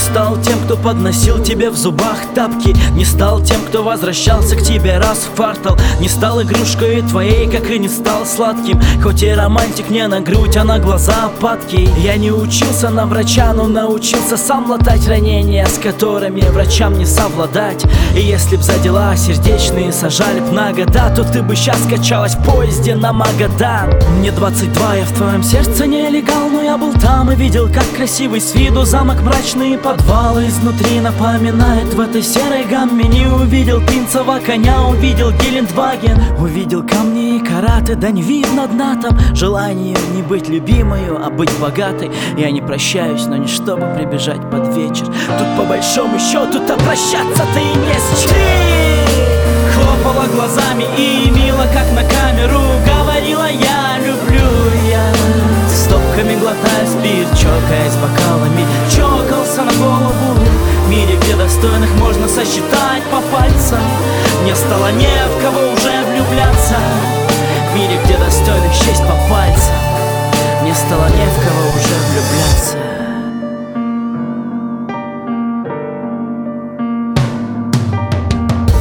стал тем, кто подносил тебе в зубах тапки. Не стал тем, кто возвращался к тебе раз в квартал. Не стал игрушкой твоей, как и не стал сладким. Хоть и романтик не на грудь, а на глаза опадки Я не учился на врача, но научился сам латать ранения С которыми врачам не совладать. И если б за дела сердечные сажали б на года То ты бы сейчас качалась в поезде на Магадан. Мне 22, я в твоем сердце не легал Но я был там и видел, как красивый с виду замок Мрачные подвалы изнутри напоминает В этой серой гамме. Не увидел пинцева коня Увидел Гелендваген, увидел камни и караты Да не видно дна там. Желание не быть любимою, а быть богатой. Я не прощаюсь, но не чтобы прибежать под вечер. Тут по большому счету-то прощаться-то и не с чем. Хлопала глазами и мило, как на камеру достойных можно сосчитать по пальцам. Мне стало не в кого уже влюбляться. В мире, где достойных счесть по пальцам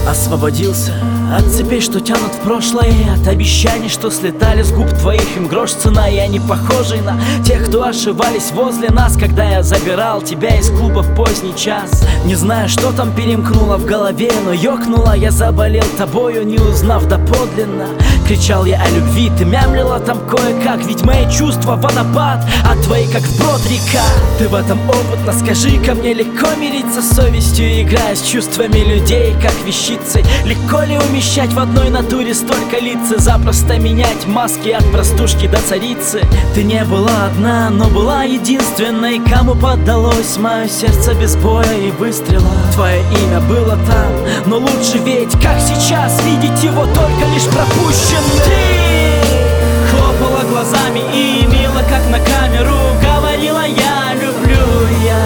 Освободился от цепей, что тянут в прошлое От обещаний, что слетали с губ твоих. Им грош цена, я не похожий на тех, кто ошивались возле нас Когда я забирал тебя из клуба в поздний час. Не знаю, что там перемкнуло в голове Но ёкнуло, я заболел тобою, не узнав доподлинно Кричал я о любви, ты мямлила там кое-как. Ведь мои чувства водопад, а твои как вброд река. Ты в этом опытно, скажи ко мне Легко мириться с совестью, играя с чувствами людей Как вещицей, легко ли умещать в одной натуре столько лиц И запросто менять маски от простушки до царицы? Ты не была одна, но была единственной Кому поддалось мое сердце без боя и выстрела. Твое имя было там, но лучше ведь, как сейчас Видеть его только лишь пропущенным Ты хлопала глазами и мило, как на камеру Говорила я люблю я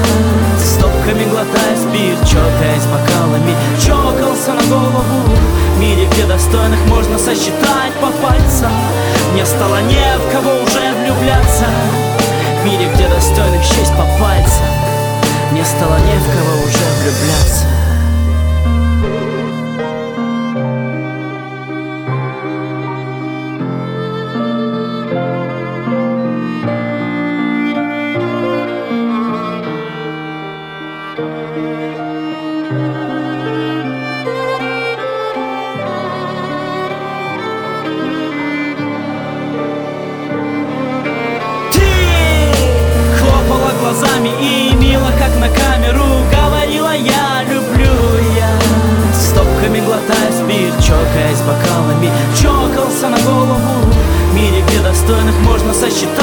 Стопками глотая спирт, чокаясь бокалами Чокался на голову. В мире, где достойных можно сосчитать по пальцам Мне стало не в кого уже влюбляться. В мире, где достойных счесть по пальцам Мне стало не в кого уже влюбляться essas titãs.